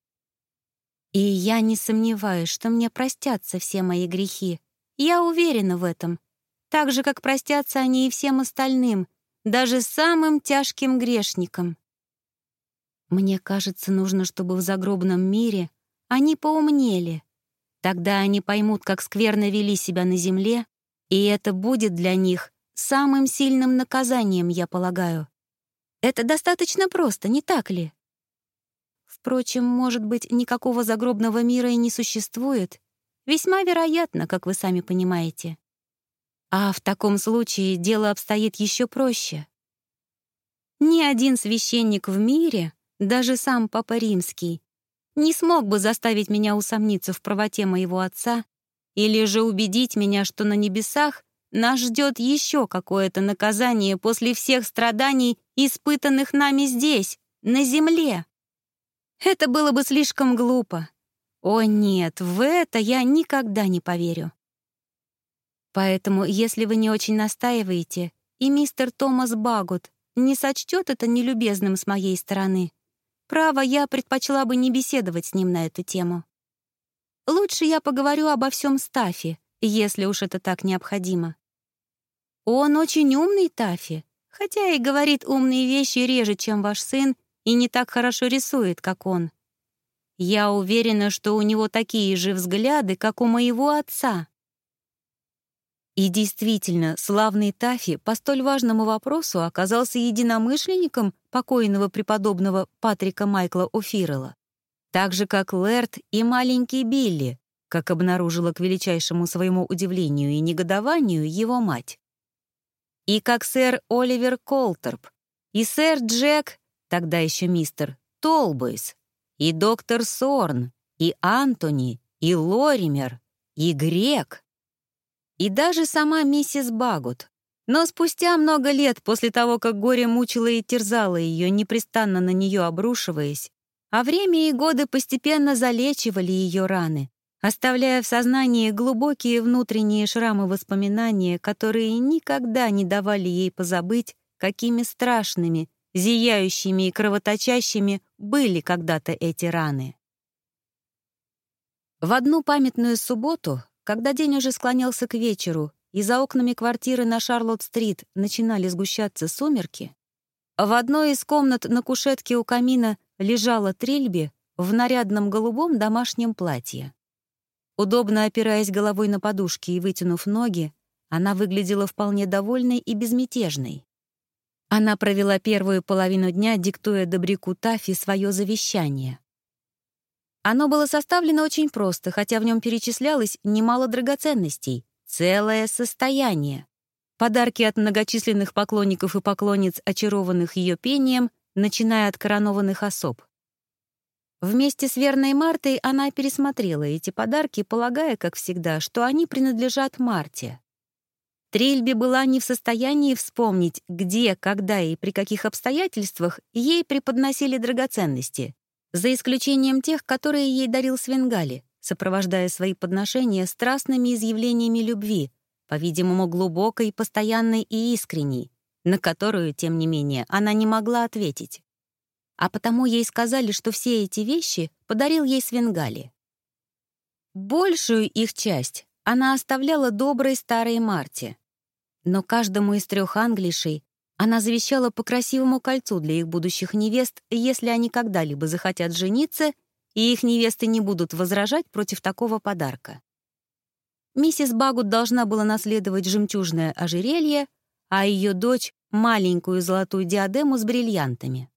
И я не сомневаюсь, что мне простятся все мои грехи. Я уверена в этом. Так же, как простятся они и всем остальным, даже самым тяжким грешникам. Мне кажется, нужно, чтобы в загробном мире они поумнели — Тогда они поймут, как скверно вели себя на земле, и это будет для них самым сильным наказанием, я полагаю. Это достаточно просто, не так ли? Впрочем, может быть, никакого загробного мира и не существует. Весьма вероятно, как вы сами понимаете. А в таком случае дело обстоит еще проще. Ни один священник в мире, даже сам Папа Римский, не смог бы заставить меня усомниться в правоте моего отца или же убедить меня, что на небесах нас ждет еще какое-то наказание после всех страданий, испытанных нами здесь, на земле. Это было бы слишком глупо. О нет, в это я никогда не поверю. Поэтому, если вы не очень настаиваете, и мистер Томас Багут не сочтет это нелюбезным с моей стороны, право, я предпочла бы не беседовать с ним на эту тему. Лучше я поговорю обо всем с Таффи, если уж это так необходимо. Он очень умный, Таффи, хотя и говорит умные вещи реже, чем ваш сын, и не так хорошо рисует, как он. Я уверена, что у него такие же взгляды, как у моего отца. И действительно, славный Тафи по столь важному вопросу оказался единомышленником покойного преподобного Патрика Майкла О'Фиррелла, так же, как Лэрд и маленький Билли, как обнаружила к величайшему своему удивлению и негодованию его мать. И как сэр Оливер Колтерп, и сэр Джек, тогда еще мистер Толбойс, и доктор Сорн, и Антони, и Лоример, и Грек — и даже сама миссис Багут. Но спустя много лет после того, как горе мучило и терзало ее, непрестанно на нее обрушиваясь, а время и годы постепенно залечивали ее раны, оставляя в сознании глубокие внутренние шрамы воспоминания, которые никогда не давали ей позабыть, какими страшными, зияющими и кровоточащими были когда-то эти раны. В одну памятную субботу когда день уже склонялся к вечеру, и за окнами квартиры на Шарлотт-стрит начинали сгущаться сумерки, в одной из комнат на кушетке у камина лежала Трильби в нарядном голубом домашнем платье. Удобно опираясь головой на подушки и вытянув ноги, она выглядела вполне довольной и безмятежной. Она провела первую половину дня, диктуя Добряку Тафи свое завещание. Оно было составлено очень просто, хотя в нем перечислялось немало драгоценностей, целое состояние. Подарки от многочисленных поклонников и поклонниц, очарованных ее пением, начиная от коронованных особ. Вместе с верной Мартой она пересмотрела эти подарки, полагая, как всегда, что они принадлежат Марте. Трильби была не в состоянии вспомнить, где, когда и при каких обстоятельствах ей преподносили драгоценности, за исключением тех, которые ей дарил Свенгали, сопровождая свои подношения страстными изъявлениями любви, по-видимому, глубокой, постоянной и искренней, на которую, тем не менее, она не могла ответить. А потому ей сказали, что все эти вещи подарил ей Свенгали. Большую их часть она оставляла доброй старой Марте. Но каждому из трех англишей она завещала по красивому кольцу для их будущих невест, если они когда-либо захотят жениться, и их невесты не будут возражать против такого подарка. Миссис Багут должна была наследовать жемчужное ожерелье, а ее дочь — маленькую золотую диадему с бриллиантами.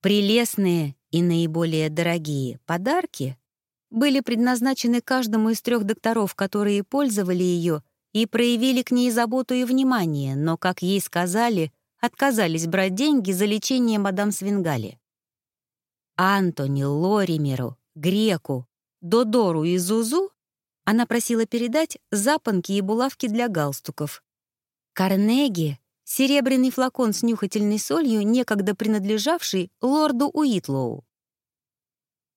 Прелестные и наиболее дорогие подарки были предназначены каждому из трех докторов, которые пользовали ее и проявили к ней заботу и внимание, но, как ей сказали, отказались брать деньги за лечение мадам Свингали. Антони, Лоримеру, Греку, Додору и Зузу она просила передать запонки и булавки для галстуков. Карнеги — серебряный флакон с нюхательной солью, некогда принадлежавший лорду Уитлоу.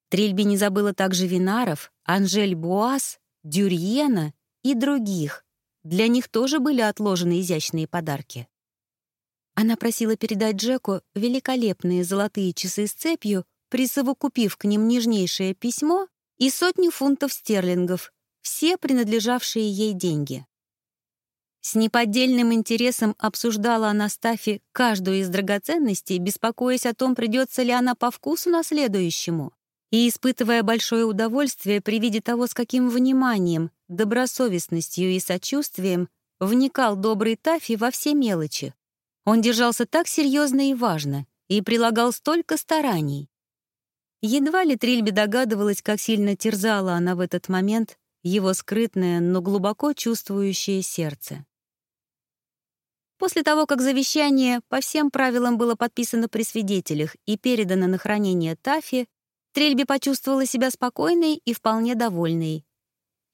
Трильби не забыла также Винаров, Анжель Буас, Дюрьена и других, для них тоже были отложены изящные подарки. Она просила передать Джеку великолепные золотые часы с цепью, присовокупив к ним нежнейшее письмо и сотню фунтов стерлингов, все принадлежавшие ей деньги. С неподдельным интересом обсуждала Анастафи каждую из драгоценностей, беспокоясь о том, придется ли она по вкусу наследующему, и испытывая большое удовольствие при виде того, с каким вниманием добросовестностью и сочувствием вникал добрый Тафи во все мелочи. Он держался так серьезно и важно и прилагал столько стараний. Едва ли Трильби догадывалась, как сильно терзала она в этот момент его скрытное, но глубоко чувствующее сердце. После того, как завещание по всем правилам было подписано при свидетелях и передано на хранение Тафи, Трельби почувствовала себя спокойной и вполне довольной.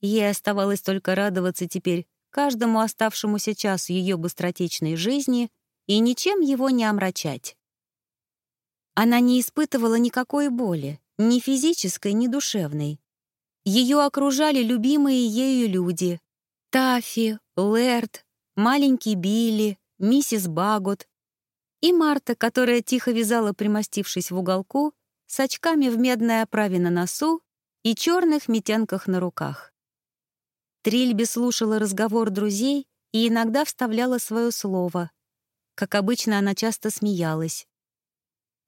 Ей оставалось только радоваться теперь каждому оставшемуся часу ее быстротечной жизни и ничем его не омрачать. Она не испытывала никакой боли, ни физической, ни душевной. Ее окружали любимые ею люди — Таффи, Лэрд, маленький Билли, миссис Багот и Марта, которая тихо вязала, примостившись в уголку, с очками в медной оправе на носу и черных метенках на руках. Трильби слушала разговор друзей и иногда вставляла свое слово. Как обычно, она часто смеялась.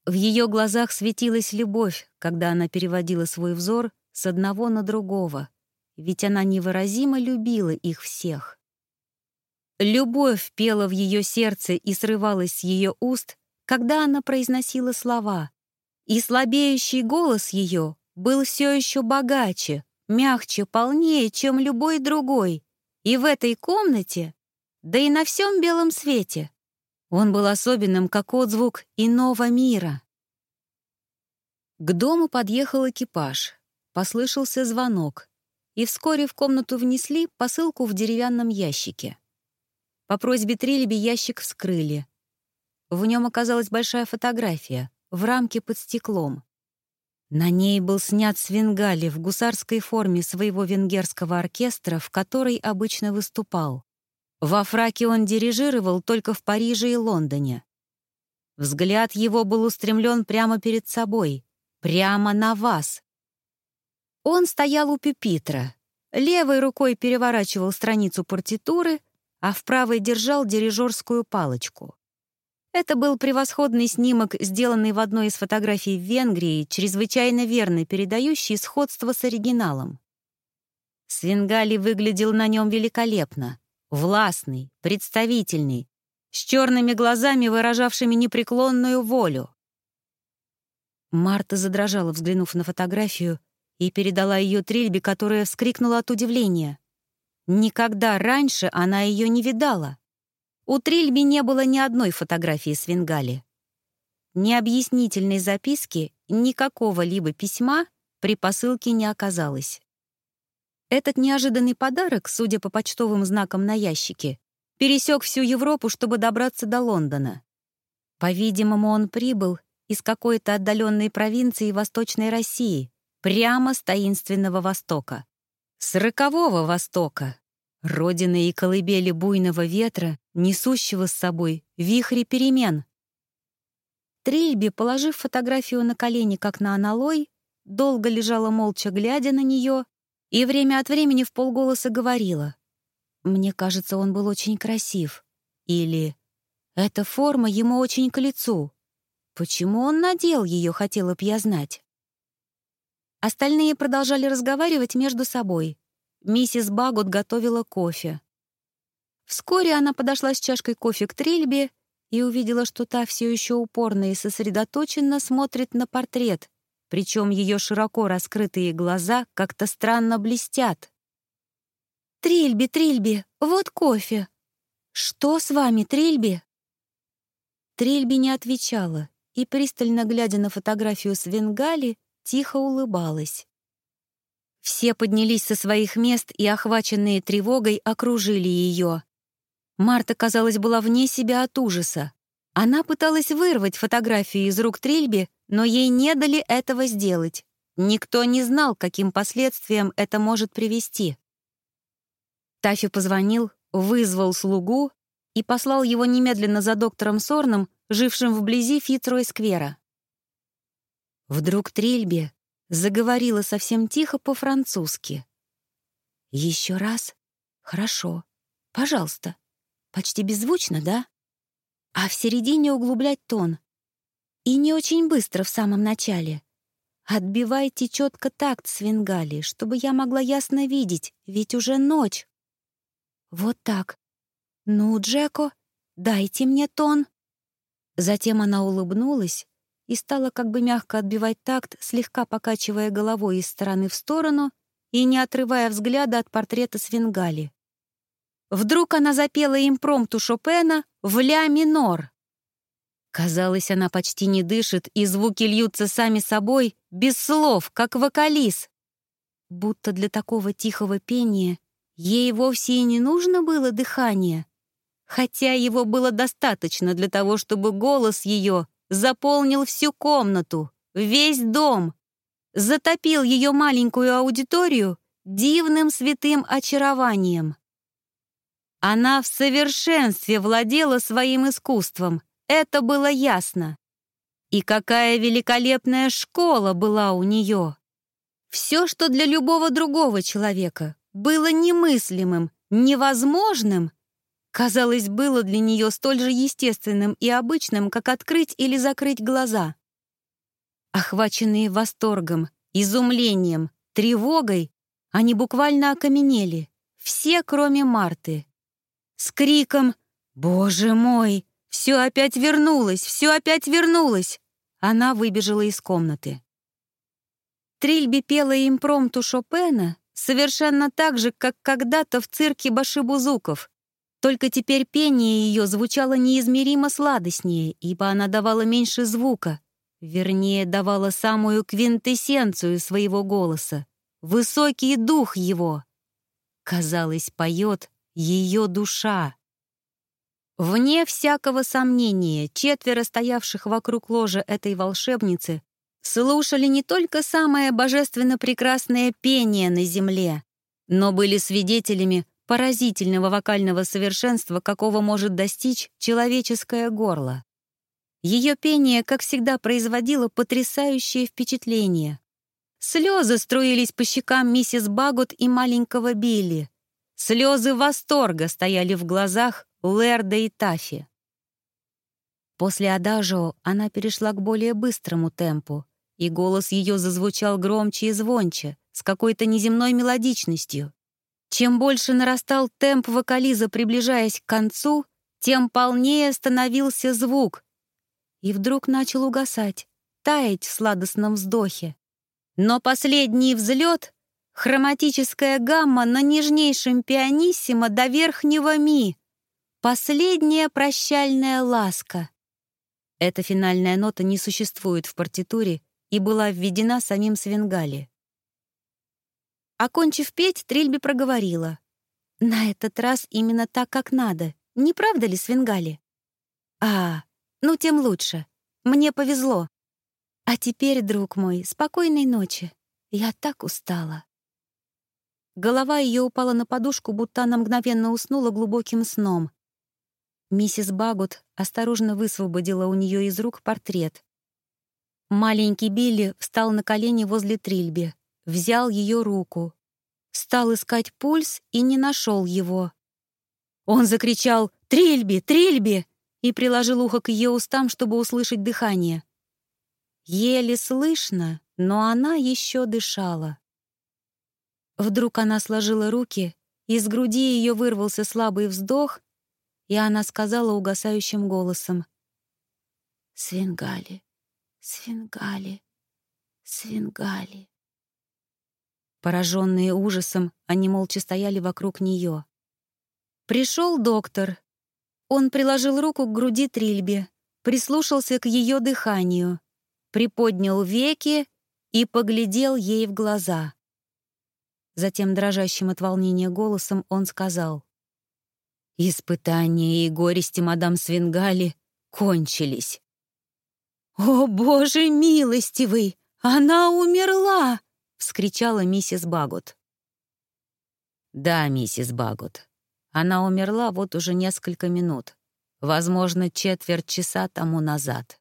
В ее глазах светилась любовь, когда она переводила свой взор с одного на другого, ведь она невыразимо любила их всех. Любовь пела в ее сердце и срывалась с ее уст, когда она произносила слова, и слабеющий голос ее был все еще богаче, мягче, полнее, чем любой другой, и в этой комнате, да и на всем белом свете, он был особенным, как отзвук иного мира. К дому подъехал экипаж, послышался звонок, и вскоре в комнату внесли посылку в деревянном ящике. По просьбе Трилеби ящик вскрыли. В нем оказалась большая фотография в рамке под стеклом. На ней был снят Свингали в гусарской форме своего венгерского оркестра, в которой обычно выступал. Во фраке он дирижировал только в Париже и Лондоне. Взгляд его был устремлен прямо перед собой, прямо на вас. Он стоял у пюпитра, левой рукой переворачивал страницу партитуры, а в правой держал дирижерскую палочку. Это был превосходный снимок, сделанный в одной из фотографий в Венгрии, чрезвычайно верно передающий сходство с оригиналом. Свингали выглядел на нем великолепно, властный, представительный, с черными глазами, выражавшими непреклонную волю. Марта задрожала, взглянув на фотографию, и передала ее Трильбе, которая вскрикнула от удивления. Никогда раньше она ее не видала. У Трильби не было ни одной фотографии с Венгали. Ни объяснительной записки, ни какого-либо письма при посылке не оказалось. Этот неожиданный подарок, судя по почтовым знакам на ящике, пересек всю Европу, чтобы добраться до Лондона. По-видимому, он прибыл из какой-то отдаленной провинции Восточной России, прямо с таинственного Востока. С рокового Востока, родины и колыбели буйного ветра, несущего с собой вихри перемен. Трильби, положив фотографию на колени, как на аналой, долго лежала молча, глядя на нее, и время от времени в полголоса говорила. «Мне кажется, он был очень красив». Или «Эта форма ему очень к лицу». Почему он надел ее, хотела б я знать. Остальные продолжали разговаривать между собой. Миссис Багут готовила кофе. Вскоре она подошла с чашкой кофе к Трильбе и увидела, что та все еще упорно и сосредоточенно смотрит на портрет, причем ее широко раскрытые глаза как-то странно блестят. «Трильби, Трильби, вот кофе!» «Что с вами, Трильби?» Трильби не отвечала и, пристально глядя на фотографию с Венгали, тихо улыбалась. Все поднялись со своих мест и, охваченные тревогой, окружили ее. Марта, казалось, была вне себя от ужаса. Она пыталась вырвать фотографию из рук Трильби, но ей не дали этого сделать. Никто не знал, каким последствиям это может привести. Тафи позвонил, вызвал слугу и послал его немедленно за доктором Сорном, жившим вблизи Фицрой-сквера. Вдруг Трильби заговорила совсем тихо по-французски. «Еще раз? Хорошо. Пожалуйста. Почти беззвучно, да? А в середине углублять тон. И не очень быстро в самом начале. Отбивайте четко такт свингали, чтобы я могла ясно видеть, ведь уже ночь. Вот так. Ну, Джеко, дайте мне тон». Затем она улыбнулась и стала как бы мягко отбивать такт, слегка покачивая головой из стороны в сторону и не отрывая взгляда от портрета Свингали. Вдруг она запела импромту Шопена в ля минор. Казалось, она почти не дышит, и звуки льются сами собой, без слов, как вокализ. Будто для такого тихого пения ей вовсе и не нужно было дыхание, хотя его было достаточно для того, чтобы голос ее заполнил всю комнату, весь дом, затопил ее маленькую аудиторию дивным святым очарованием. Она в совершенстве владела своим искусством, это было ясно. И какая великолепная школа была у нее! Все, что для любого другого человека было немыслимым, невозможным, казалось, было для нее столь же естественным и обычным, как открыть или закрыть глаза. Охваченные восторгом, изумлением, тревогой, они буквально окаменели, все, кроме Марты. С криком «Боже мой! Все опять вернулось! Все опять вернулось!» Она выбежала из комнаты. Трильби пела импромту Шопена совершенно так же, как когда-то в цирке Башибузуков, только теперь пение ее звучало неизмеримо сладостнее, ибо она давала меньше звука, вернее, давала самую квинтэссенцию своего голоса, высокий дух его. Казалось, поет ее душа. Вне всякого сомнения, четверо стоявших вокруг ложа этой волшебницы слушали не только самое божественно прекрасное пение на земле, но были свидетелями поразительного вокального совершенства, какого может достичь человеческое горло. Ее пение, как всегда, производило потрясающее впечатление. Слезы струились по щекам миссис Багут и маленького Билли. Слезы восторга стояли в глазах Лерда и Тафи. После адажио она перешла к более быстрому темпу, и голос ее зазвучал громче и звонче, с какой-то неземной мелодичностью. Чем больше нарастал темп вокализа, приближаясь к концу, тем полнее становился звук. И вдруг начал угасать, таять в сладостном вздохе. Но последний взлет — хроматическая гамма на нежнейшем пианиссимо до верхнего ми. Последняя прощальная ласка. Эта финальная нота не существует в партитуре и была введена самим Свенгали. Окончив петь, Трильби проговорила. «На этот раз именно так, как надо. Не правда ли, Свенгали?» «А, ну тем лучше. Мне повезло. А теперь, друг мой, спокойной ночи. Я так устала». Голова ее упала на подушку, будто она мгновенно уснула глубоким сном. Миссис Багут осторожно высвободила у нее из рук портрет. Маленький Билли встал на колени возле Трильби взял ее руку. Стал искать пульс и не нашел его. Он закричал «Трильби! Трильби!» и приложил ухо к ее устам, чтобы услышать дыхание. Еле слышно, но она еще дышала. Вдруг она сложила руки, из груди ее вырвался слабый вздох, и она сказала угасающим голосом «Свингали, свингали, свингали». Пораженные ужасом, они молча стояли вокруг нее. Пришел доктор. Он приложил руку к груди Трильбе, прислушался к ее дыханию, приподнял веки и поглядел ей в глаза. Затем, дрожащим от волнения голосом, он сказал, «Испытания и горести мадам Свингали кончились». «О, Боже милостивый! Она умерла!» вскричала миссис Багут. «Да, миссис Багут. Она умерла вот уже несколько минут, возможно, четверть часа тому назад».